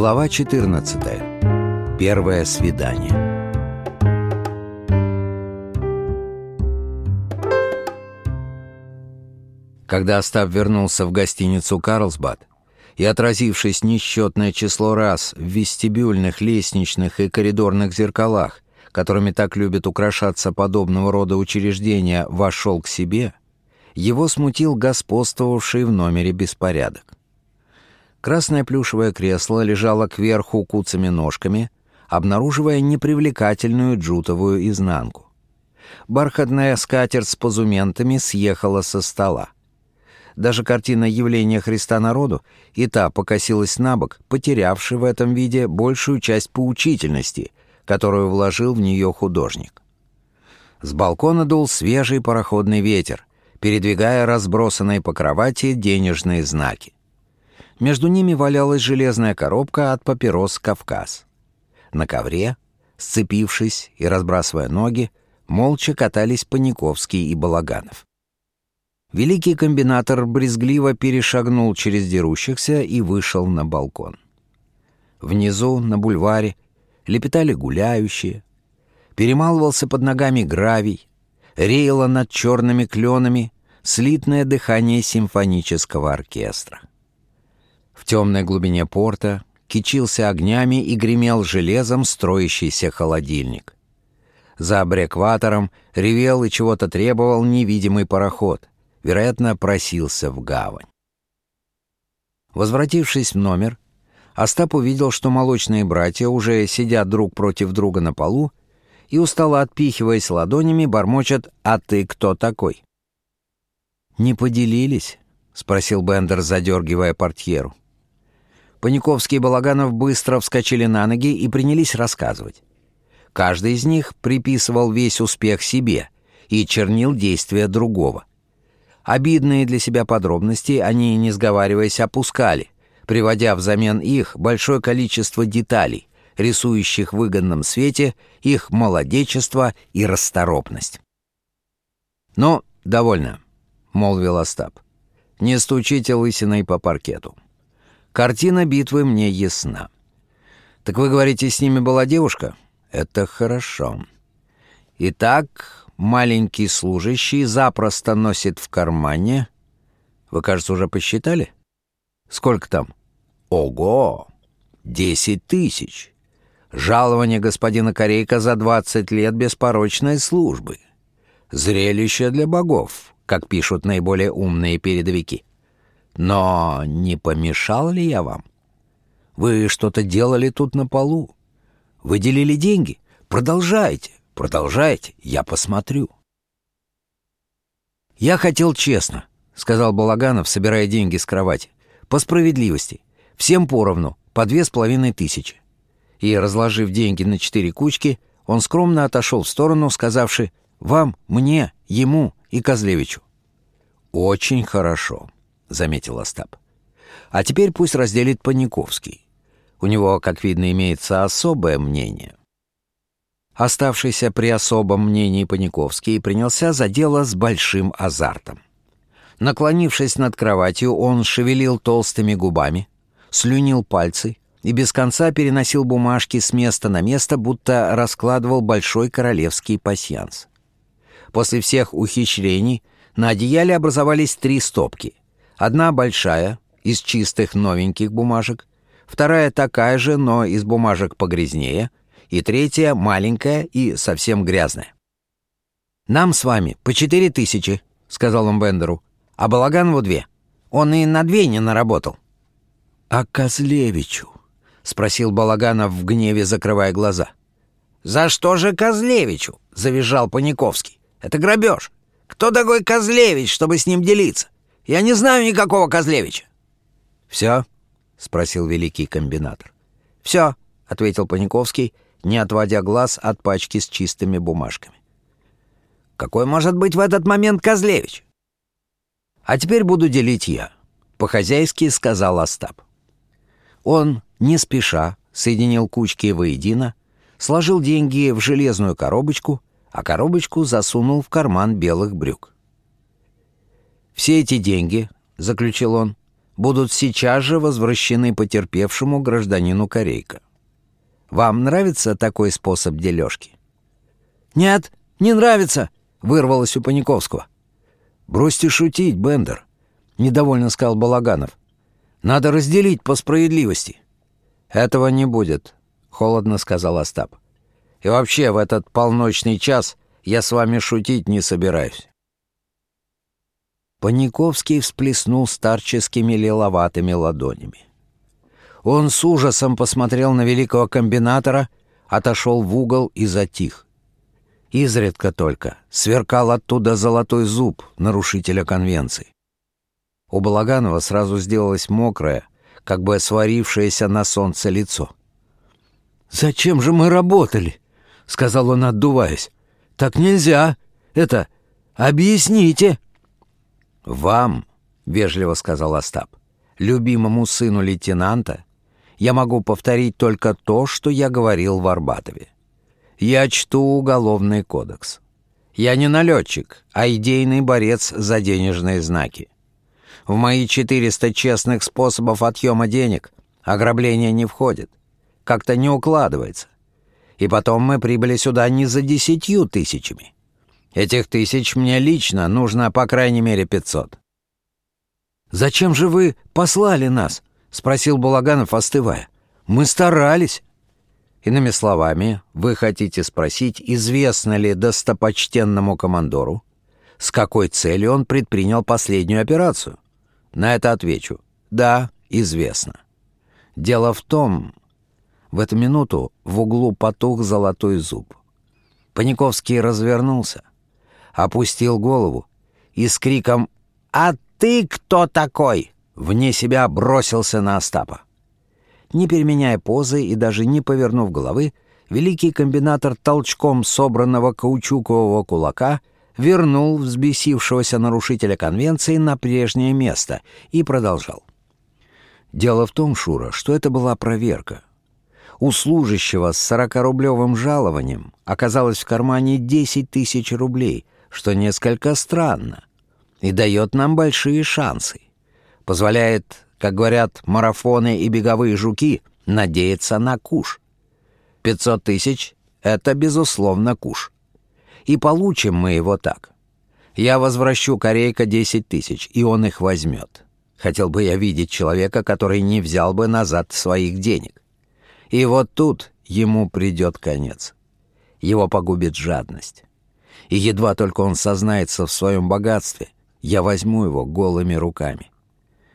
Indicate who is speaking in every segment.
Speaker 1: Глава 14. Первое свидание. Когда Остап вернулся в гостиницу «Карлсбад» и, отразившись несчетное число раз в вестибюльных, лестничных и коридорных зеркалах, которыми так любят украшаться подобного рода учреждения, вошел к себе, его смутил господствовавший в номере беспорядок. Красное плюшевое кресло лежало кверху куцами ножками, обнаруживая непривлекательную джутовую изнанку. Бархатная скатерть с позументами съехала со стола. Даже картина явления Христа народу и та покосилась на бок, потерявший в этом виде большую часть поучительности, которую вложил в нее художник. С балкона дул свежий пароходный ветер, передвигая разбросанные по кровати денежные знаки. Между ними валялась железная коробка от папирос «Кавказ». На ковре, сцепившись и разбрасывая ноги, молча катались Паниковский и Балаганов. Великий комбинатор брезгливо перешагнул через дерущихся и вышел на балкон. Внизу, на бульваре, лепетали гуляющие. Перемалывался под ногами гравий, реяло над черными кленами слитное дыхание симфонического оркестра. В темной глубине порта кичился огнями и гремел железом строящийся холодильник. За абрекватором ревел и чего-то требовал невидимый пароход, вероятно, просился в гавань. Возвратившись в номер, Остап увидел, что молочные братья уже сидят друг против друга на полу и, устало отпихиваясь ладонями, бормочат «А ты кто такой?» «Не поделились?» — спросил Бендер, задергивая портьеру. Паниковский и Балаганов быстро вскочили на ноги и принялись рассказывать. Каждый из них приписывал весь успех себе и чернил действия другого. Обидные для себя подробности они, не сговариваясь, опускали, приводя взамен их большое количество деталей, рисующих в выгодном свете их молодечество и расторопность. «Ну, довольно», — молвил Остап. «Не стучите лысиной по паркету. Картина битвы мне ясна. Так вы говорите, с ними была девушка? Это хорошо. Итак, маленький служащий запросто носит в кармане... Вы, кажется, уже посчитали? Сколько там? Ого! Десять тысяч. Жалование господина Корейка за двадцать лет беспорочной службы. Зрелище для богов, как пишут наиболее умные передовики. Но не помешал ли я вам? Вы что-то делали тут на полу? Выделили деньги? Продолжайте, продолжайте, я посмотрю. Я хотел честно, сказал Балаганов, собирая деньги с кровати. По справедливости. Всем поровну, по две с половиной тысячи. И, разложив деньги на четыре кучки, он скромно отошел в сторону, сказавши «Вам, мне, ему и Козлевичу». «Очень хорошо», заметил Остап. А теперь пусть разделит Паниковский. У него, как видно, имеется особое мнение. Оставшийся при особом мнении Паниковский принялся за дело с большим азартом. Наклонившись над кроватью, он шевелил толстыми губами, слюнил пальцы и без конца переносил бумажки с места на место, будто раскладывал большой королевский пасьянс. После всех ухищрений на одеяле образовались три стопки. Одна большая, из чистых новеньких бумажек, вторая такая же, но из бумажек погрязнее, и третья маленькая и совсем грязная. «Нам с вами по четыре тысячи», — сказал он Бендеру, — «а Балаганову две. Он и на две не наработал». «А Козлевичу?» — спросил Балаганов в гневе, закрывая глаза. «За что же Козлевичу?» — завизжал Паниковский. «Это грабеж. Кто такой Козлевич, чтобы с ним делиться? Я не знаю никакого Козлевича». «Все?» — спросил великий комбинатор. «Все», — ответил Паниковский, не отводя глаз от пачки с чистыми бумажками. «Какой может быть в этот момент Козлевич?» «А теперь буду делить я», — по-хозяйски сказал Остап. Он, не спеша, соединил кучки воедино, сложил деньги в железную коробочку, а коробочку засунул в карман белых брюк. «Все эти деньги, — заключил он, — будут сейчас же возвращены потерпевшему гражданину Корейка. Вам нравится такой способ дележки?
Speaker 2: «Нет, не нравится!» — вырвалось у Паниковского.
Speaker 1: «Бросьте шутить, Бендер», — недовольно сказал Балаганов. «Надо разделить по справедливости». «Этого не будет», — холодно сказал Остап. «И вообще в этот полночный час я с вами шутить не собираюсь». Паниковский всплеснул старческими лиловатыми ладонями. Он с ужасом посмотрел на великого комбинатора, отошел в угол и затих. Изредка только сверкал оттуда золотой зуб нарушителя конвенции. У Балаганова сразу сделалось мокрое, как бы сварившееся на солнце лицо.
Speaker 2: «Зачем же мы работали?» — сказал он, отдуваясь. «Так нельзя. Это... Объясните!»
Speaker 1: «Вам», — вежливо сказал Остап, — «любимому сыну лейтенанта, я могу повторить только то, что я говорил в Арбатове. Я чту уголовный кодекс. Я не налетчик, а идейный борец за денежные знаки. В мои 400 честных способов отъема денег ограбление не входит. Как-то не укладывается. И потом мы прибыли сюда не за десятью тысячами. Этих тысяч мне лично нужно по крайней мере 500.
Speaker 2: «Зачем же вы послали нас?» — спросил Балаганов, остывая. «Мы старались».
Speaker 1: Иными словами, вы хотите спросить, известно ли достопочтенному командору, с какой целью он предпринял последнюю операцию? На это отвечу. Да, известно. Дело в том... В эту минуту в углу потух золотой зуб. Паниковский развернулся, опустил голову и с криком «А ты кто такой?» вне себя бросился на Остапа. Не переменяя позы и даже не повернув головы, великий комбинатор толчком собранного каучукового кулака вернул взбесившегося нарушителя конвенции на прежнее место и продолжал. Дело в том, Шура, что это была проверка. У служащего с 40-рублевым жалованием оказалось в кармане 10 тысяч рублей, что несколько странно, и дает нам большие шансы. Позволяет как говорят марафоны и беговые жуки, надеяться на куш. 500 тысяч — это, безусловно, куш. И получим мы его так. Я возвращу Корейка 10 тысяч, и он их возьмет. Хотел бы я видеть человека, который не взял бы назад своих денег. И вот тут ему придет конец. Его погубит жадность. И едва только он сознается в своем богатстве, я возьму его голыми руками.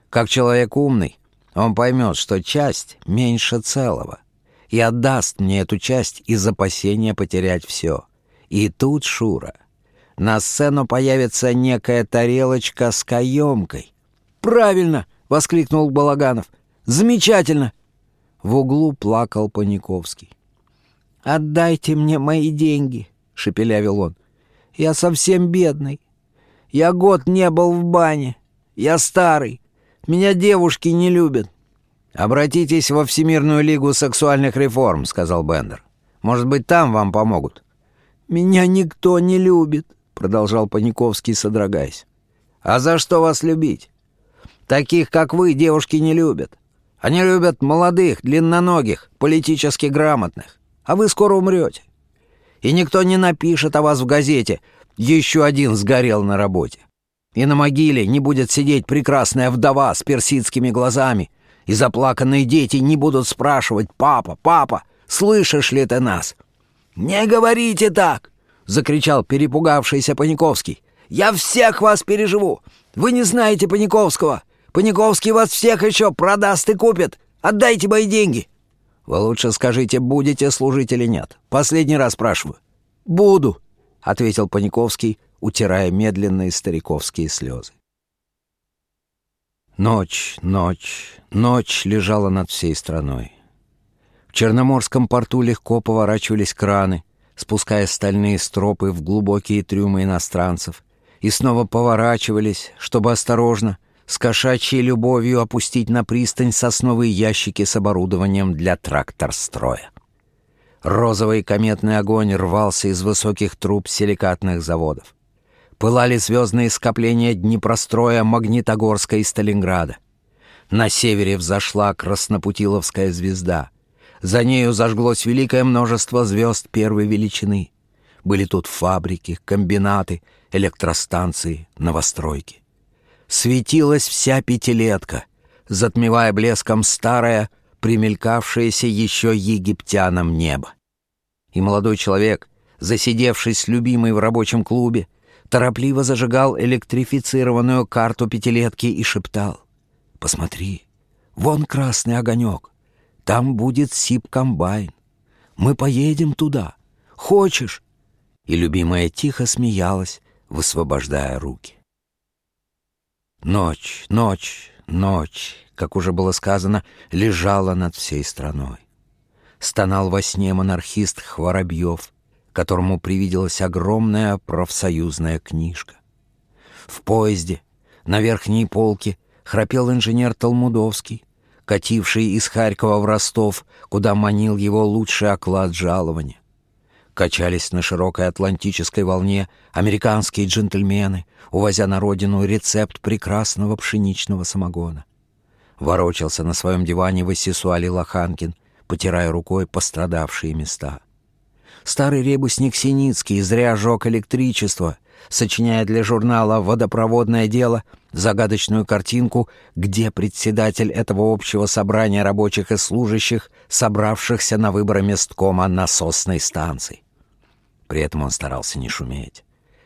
Speaker 1: Как человек умный, он поймет, что часть меньше целого, и отдаст мне эту часть из опасения потерять все. И тут, Шура, на сцену появится некая тарелочка с каемкой.
Speaker 2: «Правильно!» — воскликнул Балаганов. «Замечательно!»
Speaker 1: В углу плакал Паниковский.
Speaker 2: «Отдайте мне мои деньги!» — шепелявил он. «Я совсем бедный. Я год не был в бане. Я старый. Меня девушки не любят».
Speaker 1: «Обратитесь во Всемирную лигу сексуальных реформ», — сказал Бендер. «Может быть, там вам помогут».
Speaker 2: «Меня никто не любит», — продолжал Паниковский, содрогаясь.
Speaker 1: «А за что вас любить? Таких, как вы, девушки не любят. Они любят молодых, длинноногих, политически грамотных. А вы скоро умрете. И никто не напишет о вас в газете «Еще один сгорел на работе». И на могиле не будет сидеть прекрасная вдова с персидскими глазами, и заплаканные дети не будут спрашивать «Папа, папа, слышишь ли ты нас?»
Speaker 2: «Не говорите так!» — закричал перепугавшийся Паниковский. «Я всех вас переживу! Вы не знаете Паниковского! Паниковский вас всех еще продаст и купит! Отдайте мои деньги!»
Speaker 1: «Вы лучше скажите, будете служить или нет. Последний раз спрашиваю».
Speaker 2: «Буду», —
Speaker 1: ответил Паниковский, утирая медленные стариковские слезы. Ночь, ночь, ночь лежала над всей страной. В Черноморском порту легко поворачивались краны, спуская стальные стропы в глубокие трюмы иностранцев, и снова поворачивались, чтобы осторожно, с кошачьей любовью опустить на пристань сосновые ящики с оборудованием для тракторстроя. Розовый кометный огонь рвался из высоких труб силикатных заводов пылали звездные скопления Днепростроя, Магнитогорска и Сталинграда. На севере взошла Краснопутиловская звезда. За нею зажглось великое множество звезд первой величины. Были тут фабрики, комбинаты, электростанции, новостройки. Светилась вся пятилетка, затмевая блеском старое, примелькавшееся еще египтянам небо. И молодой человек, засидевшись с любимой в рабочем клубе, торопливо зажигал электрифицированную карту пятилетки и шептал. «Посмотри, вон красный огонек, там будет СИП-комбайн. Мы поедем туда. Хочешь?» И любимая тихо смеялась, высвобождая руки. Ночь, ночь, ночь, как уже было сказано, лежала над всей страной. Стонал во сне монархист Хворобьев, которому привиделась огромная профсоюзная книжка. В поезде на верхней полке храпел инженер Толмудовский, кативший из Харькова в Ростов, куда манил его лучший оклад жалования. Качались на широкой атлантической волне американские джентльмены, увозя на родину рецепт прекрасного пшеничного самогона. Ворочался на своем диване Васисуали Лоханкин, потирая рукой пострадавшие места. Старый ребусник Синицкий зря жег электричество, сочиняя для журнала «Водопроводное дело» загадочную картинку, где председатель этого общего собрания рабочих и служащих, собравшихся на выборы месткома насосной станции. При этом он старался не шуметь,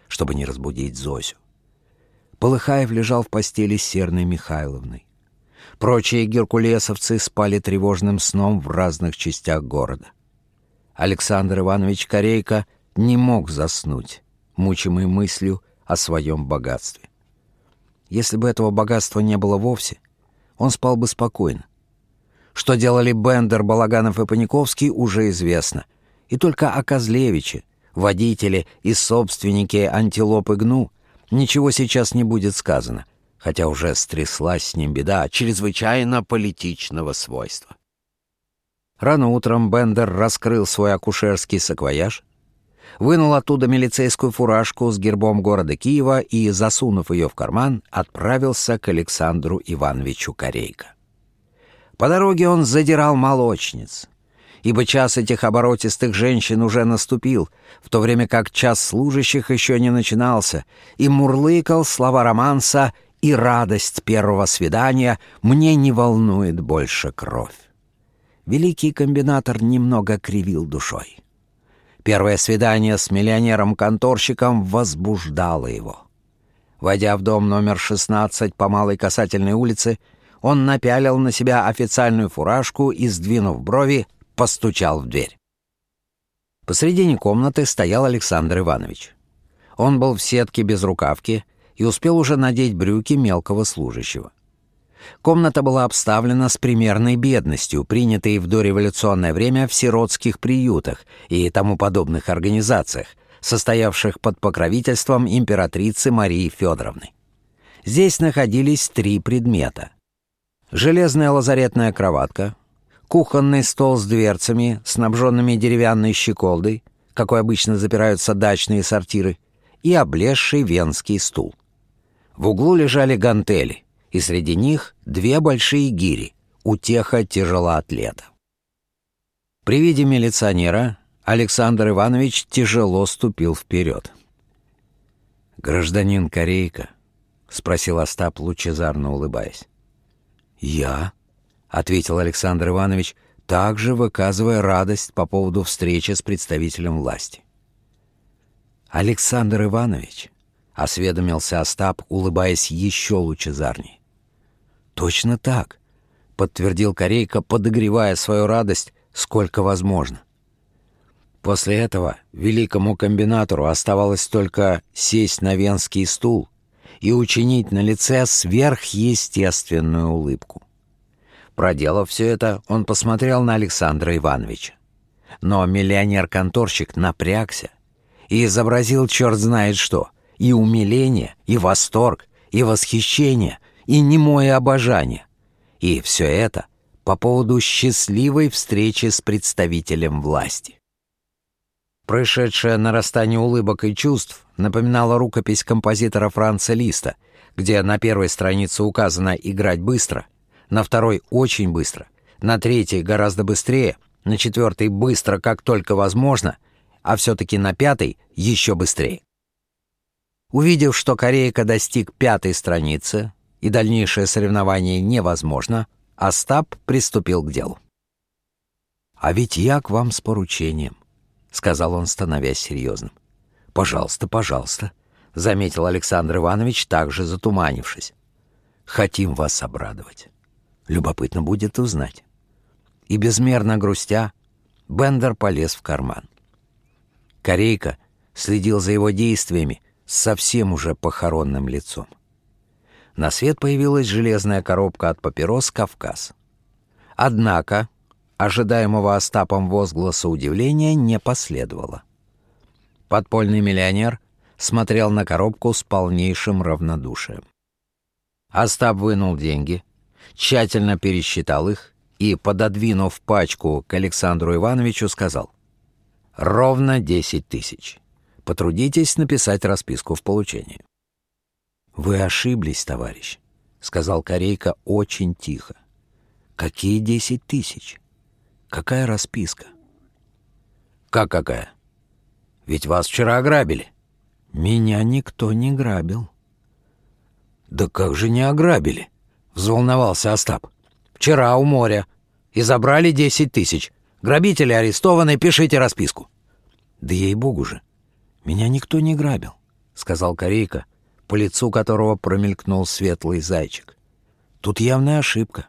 Speaker 1: чтобы не разбудить Зосю. Полыхаев лежал в постели с Серной Михайловной. Прочие геркулесовцы спали тревожным сном в разных частях города. Александр Иванович Корейко не мог заснуть, мучимый мыслью о своем богатстве. Если бы этого богатства не было вовсе, он спал бы спокойно. Что делали Бендер, Балаганов и Паниковский, уже известно. И только о Козлевиче, водителе и собственнике антилопы Гну, ничего сейчас не будет сказано, хотя уже стряслась с ним беда чрезвычайно политичного свойства. Рано утром Бендер раскрыл свой акушерский саквояж, вынул оттуда милицейскую фуражку с гербом города Киева и, засунув ее в карман, отправился к Александру Ивановичу Корейко. По дороге он задирал молочниц, ибо час этих оборотистых женщин уже наступил, в то время как час служащих еще не начинался, и мурлыкал слова романса «И радость первого свидания мне не волнует больше кровь» великий комбинатор немного кривил душой. Первое свидание с миллионером-конторщиком возбуждало его. Войдя в дом номер 16 по Малой Касательной улице, он напялил на себя официальную фуражку и, сдвинув брови, постучал в дверь. Посредине комнаты стоял Александр Иванович. Он был в сетке без рукавки и успел уже надеть брюки мелкого служащего. Комната была обставлена с примерной бедностью, принятой в дореволюционное время в сиротских приютах и тому подобных организациях, состоявших под покровительством императрицы Марии Федоровны. Здесь находились три предмета. Железная лазаретная кроватка, кухонный стол с дверцами, снабженными деревянной щеколдой, какой обычно запираются дачные сортиры, и облезший венский стул. В углу лежали гантели — и среди них две большие гири, утеха тяжелоатлета. При виде милиционера Александр Иванович тяжело ступил вперед. «Гражданин Корейка?» — спросил Остап, лучезарно улыбаясь. «Я?» — ответил Александр Иванович, также выказывая радость по поводу встречи с представителем власти. «Александр Иванович», — осведомился Остап, улыбаясь еще лучезарней, «Точно так», — подтвердил Корейка, подогревая свою радость сколько возможно. После этого великому комбинатору оставалось только сесть на венский стул и учинить на лице сверхъестественную улыбку. Проделав все это, он посмотрел на Александра Ивановича. Но миллионер-конторщик напрягся и изобразил черт знает что, и умиление, и восторг, и восхищение — и немое обожание. И все это по поводу счастливой встречи с представителем власти. Происшедшее нарастание улыбок и чувств напоминало рукопись композитора Франца Листа, где на первой странице указано «играть быстро», на второй очень быстро, на третий гораздо быстрее, на четвертый быстро, как только возможно, а все-таки на пятый еще быстрее. Увидев, что Корейка достиг пятой страницы и дальнейшее соревнование невозможно, Остап приступил к делу. «А ведь я к вам с поручением», — сказал он, становясь серьезным. «Пожалуйста, пожалуйста», — заметил Александр Иванович, также затуманившись. «Хотим вас обрадовать. Любопытно будет узнать». И безмерно грустя, Бендер полез в карман. Корейка следил за его действиями с совсем уже похоронным лицом. На свет появилась железная коробка от папирос «Кавказ». Однако ожидаемого Остапом возгласа удивления не последовало. Подпольный миллионер смотрел на коробку с полнейшим равнодушием. Остап вынул деньги, тщательно пересчитал их и, пододвинув пачку к Александру Ивановичу, сказал «Ровно десять тысяч. Потрудитесь написать расписку в получении». «Вы ошиблись, товарищ», — сказал Корейка очень тихо. «Какие десять тысяч? Какая расписка?» «Как какая? Ведь вас вчера ограбили». «Меня никто не грабил». «Да как же не ограбили?» — взволновался Остап. «Вчера у моря. И забрали десять тысяч. Грабители арестованы, пишите расписку». «Да ей-богу же, меня никто не грабил», — сказал Корейка, по лицу которого промелькнул светлый зайчик. Тут явная ошибка.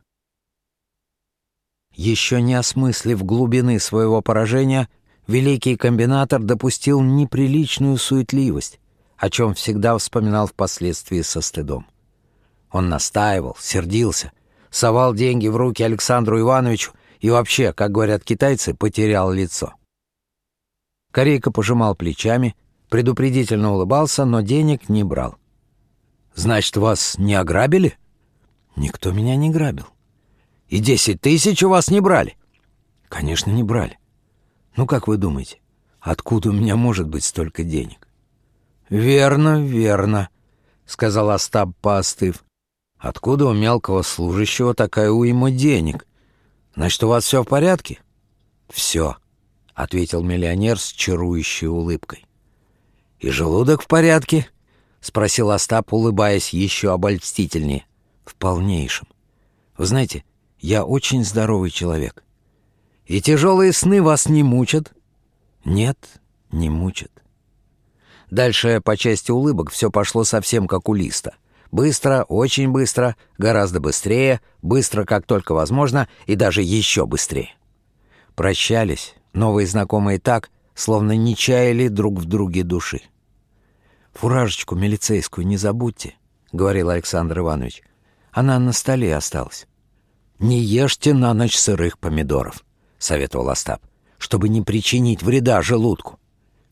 Speaker 1: Еще не осмыслив глубины своего поражения, великий комбинатор допустил неприличную суетливость, о чем всегда вспоминал впоследствии со стыдом. Он настаивал, сердился, совал деньги в руки Александру Ивановичу и вообще, как говорят китайцы, потерял лицо. Корейка пожимал плечами, предупредительно улыбался, но денег не брал. Значит, вас не ограбили? Никто меня не грабил. И десять тысяч у вас не брали? Конечно, не брали. Ну, как вы думаете, откуда у меня может быть столько денег? Верно, верно, сказал Остап, поостыв. Откуда у мелкого служащего такая уйма денег? Значит, у вас все в порядке? Все, ответил миллионер с чарующей улыбкой. И желудок в порядке? —— спросил Остап, улыбаясь еще обольстительнее. «В полнейшем. Вы знаете, я очень здоровый человек. И тяжелые сны вас не мучат?» «Нет, не мучат». Дальше по части улыбок все пошло совсем как у Листа. Быстро, очень быстро, гораздо быстрее, быстро, как только возможно, и даже еще быстрее. Прощались новые знакомые так, словно не чаяли друг в друге души. «Фуражечку милицейскую не забудьте», — говорил Александр Иванович. «Она на столе осталась». «Не ешьте на ночь сырых помидоров», — советовал Остап, «чтобы не причинить вреда желудку».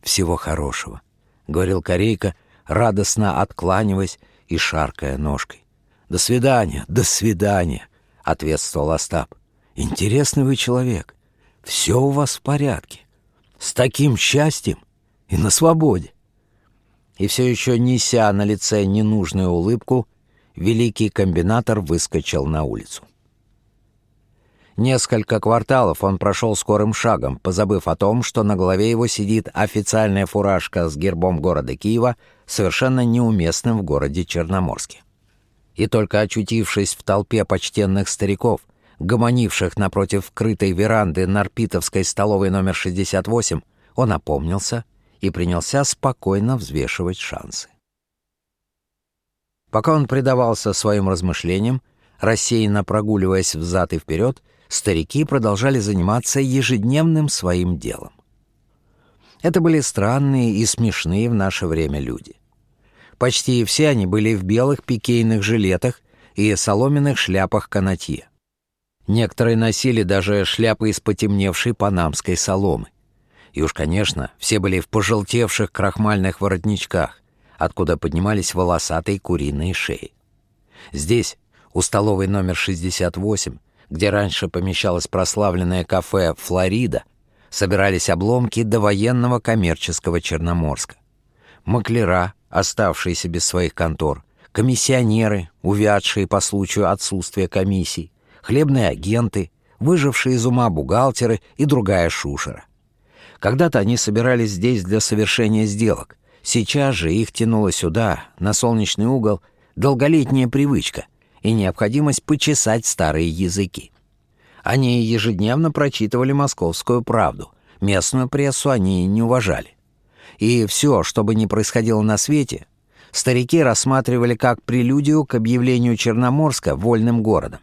Speaker 1: «Всего хорошего», — говорил Корейка, радостно откланиваясь и шаркая ножкой. «До свидания, до свидания», — ответствовал Остап. «Интересный вы человек. Все у вас в порядке. С таким счастьем и на свободе» и все еще неся на лице ненужную улыбку, великий комбинатор выскочил на улицу. Несколько кварталов он прошел скорым шагом, позабыв о том, что на голове его сидит официальная фуражка с гербом города Киева, совершенно неуместным в городе Черноморске. И только очутившись в толпе почтенных стариков, гомонивших напротив крытой веранды Нарпитовской столовой номер 68, он опомнился — и принялся спокойно взвешивать шансы. Пока он предавался своим размышлениям, рассеянно прогуливаясь взад и вперед, старики продолжали заниматься ежедневным своим делом. Это были странные и смешные в наше время люди. Почти все они были в белых пикейных жилетах и соломенных шляпах канатье. Некоторые носили даже шляпы из потемневшей панамской соломы. И уж, конечно, все были в пожелтевших крахмальных воротничках, откуда поднимались волосатые куриные шеи. Здесь, у столовой номер 68, где раньше помещалось прославленное кафе «Флорида», собирались обломки довоенного коммерческого Черноморска. Маклера, оставшиеся без своих контор, комиссионеры, увядшие по случаю отсутствия комиссий, хлебные агенты, выжившие из ума бухгалтеры и другая шушера. Когда-то они собирались здесь для совершения сделок. Сейчас же их тянуло сюда, на солнечный угол, долголетняя привычка и необходимость почесать старые языки. Они ежедневно прочитывали «Московскую правду», местную прессу они не уважали. И все, что бы ни происходило на свете, старики рассматривали как прелюдию к объявлению Черноморска вольным городом.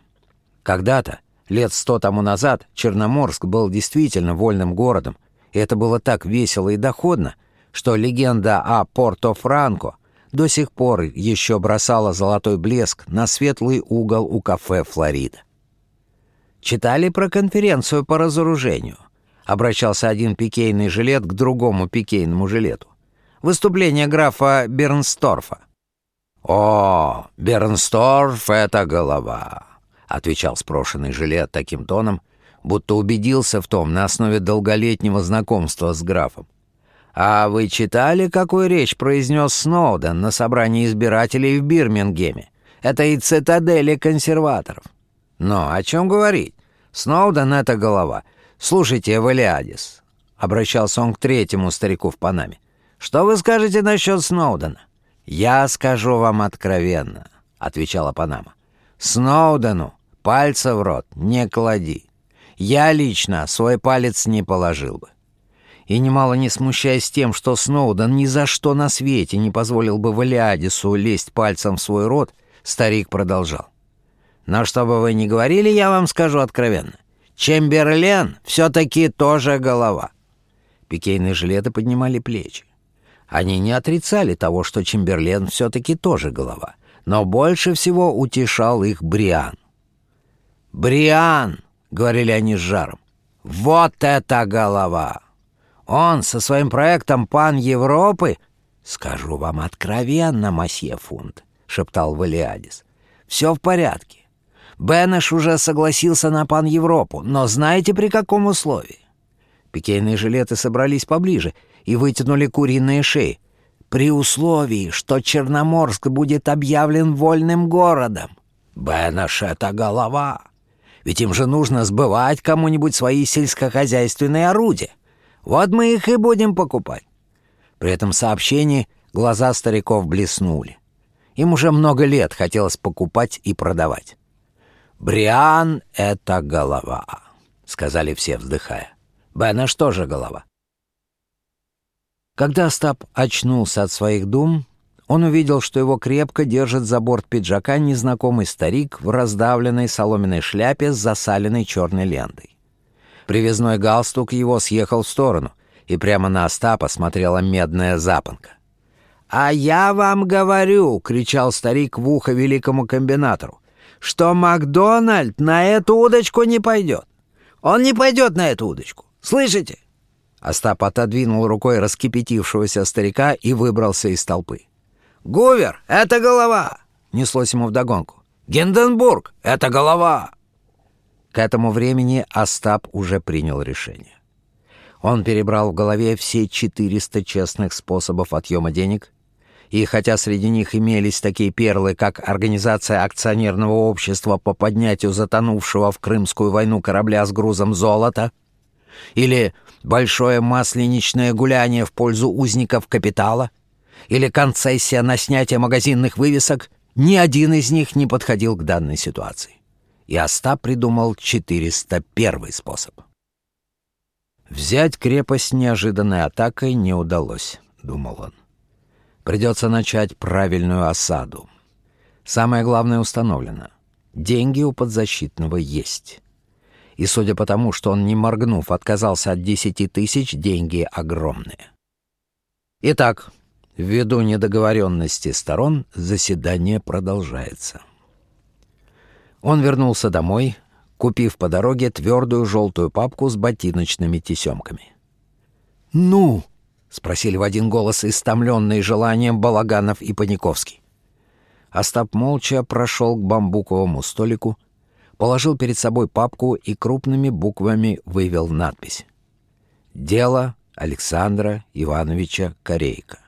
Speaker 1: Когда-то, лет сто тому назад, Черноморск был действительно вольным городом, и это было так весело и доходно, что легенда о Порто-Франко до сих пор еще бросала золотой блеск на светлый угол у кафе «Флорида». «Читали про конференцию по разоружению?» — обращался один пикейный жилет к другому пикейному жилету. «Выступление графа Бернсторфа».
Speaker 2: «О, Бернсторф — это голова», — отвечал спрошенный жилет таким тоном, будто убедился в том на основе долголетнего знакомства с графом. «А вы читали, какую речь произнес Сноуден на собрании избирателей в Бирмингеме? Это и цитадели консерваторов. Но о чем говорить? Сноуден — это голова. Слушайте, Эвелиадис», — обращался он к третьему старику в Панаме, — «что вы скажете насчет Сноудена?» «Я скажу вам откровенно», — отвечала Панама. «Сноудену пальца в рот не клади. Я лично свой палец не положил бы. И немало не смущаясь тем, что Сноуден ни за что на свете не позволил бы Валиадису лезть пальцем в свой рот, старик продолжал. «Но что бы вы ни говорили, я вам скажу откровенно. Чемберлен все-таки тоже голова». Пикейные жилеты поднимали плечи. Они не отрицали того, что Чемберлен все-таки тоже голова, но больше всего утешал их Бриан. «Бриан!» — говорили они с жаром. «Вот это голова! Он со своим проектом «Пан Европы» «Скажу вам откровенно, масье Фунт», — шептал Валиадис. «Все в порядке. Бенеш уже согласился на «Пан Европу», но знаете, при каком условии?» Пикейные жилеты собрались поближе и вытянули куриные шеи. «При условии, что Черноморск будет объявлен вольным городом». «Бенеш — это голова!» Ведь им же нужно сбывать кому-нибудь свои сельскохозяйственные орудия. Вот мы их и будем покупать». При этом сообщении глаза стариков блеснули. Им уже много лет хотелось покупать и продавать. «Бриан — это голова», — сказали все, вздыхая. «Бена что же голова?» Когда Остап очнулся от своих дум, он увидел, что его крепко держит за борт пиджака незнакомый старик в раздавленной соломенной шляпе с засаленной черной лентой. Привязной галстук его съехал в сторону, и прямо на Остапа смотрела медная запонка. «А я вам говорю!» — кричал старик в ухо великому комбинатору, «что Макдональд на эту удочку не пойдет. Он не пойдет на эту удочку. Слышите?» Остап отодвинул рукой раскипятившегося старика и выбрался из толпы. «Гувер — это голова!» — неслось ему вдогонку. «Гинденбург — это голова!» К этому времени Остап уже принял решение. Он перебрал в голове все 400 честных способов отъема денег, и хотя среди них имелись такие перлы, как организация акционерного общества по поднятию затонувшего в Крымскую войну корабля с грузом золота, или большое масленичное гуляние в пользу узников капитала — или концессия на снятие магазинных вывесок, ни один из них не подходил к данной ситуации. И Остап придумал 401 способ. Взять крепость неожиданной атакой не удалось, думал он. Придется начать правильную осаду. Самое главное установлено. Деньги у подзащитного есть. И судя по тому, что он, не моргнув, отказался от десяти тысяч, деньги огромные. Итак, Ввиду недоговоренности сторон заседание продолжается. Он вернулся домой, купив по дороге твердую желтую папку с ботиночными тесемками. «Ну?» — спросили в один голос истомленные желанием Балаганов и Паниковский. Остап молча прошел к бамбуковому столику, положил перед собой папку и крупными буквами вывел надпись. «Дело Александра Ивановича Корейка».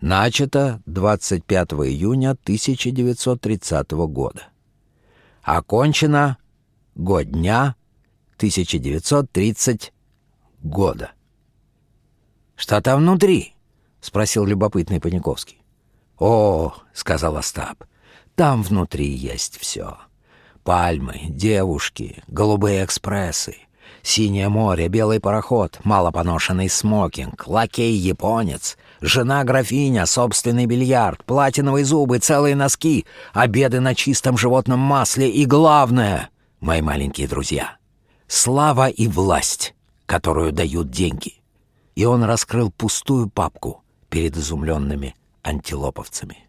Speaker 2: Начато 25 июня 1930 года. Окончено
Speaker 1: Год дня 1930 года. «Что там внутри?» — спросил любопытный Паниковский. «О, — сказал Остап, — там внутри есть все. Пальмы, девушки, голубые экспрессы, синее море, белый пароход, малопоношенный смокинг, лакей-японец, жена-графиня, собственный бильярд, платиновые зубы, целые носки, обеды на чистом животном масле и, главное, мои маленькие друзья, слава и власть, которую дают деньги». И он раскрыл пустую папку перед изумленными антилоповцами.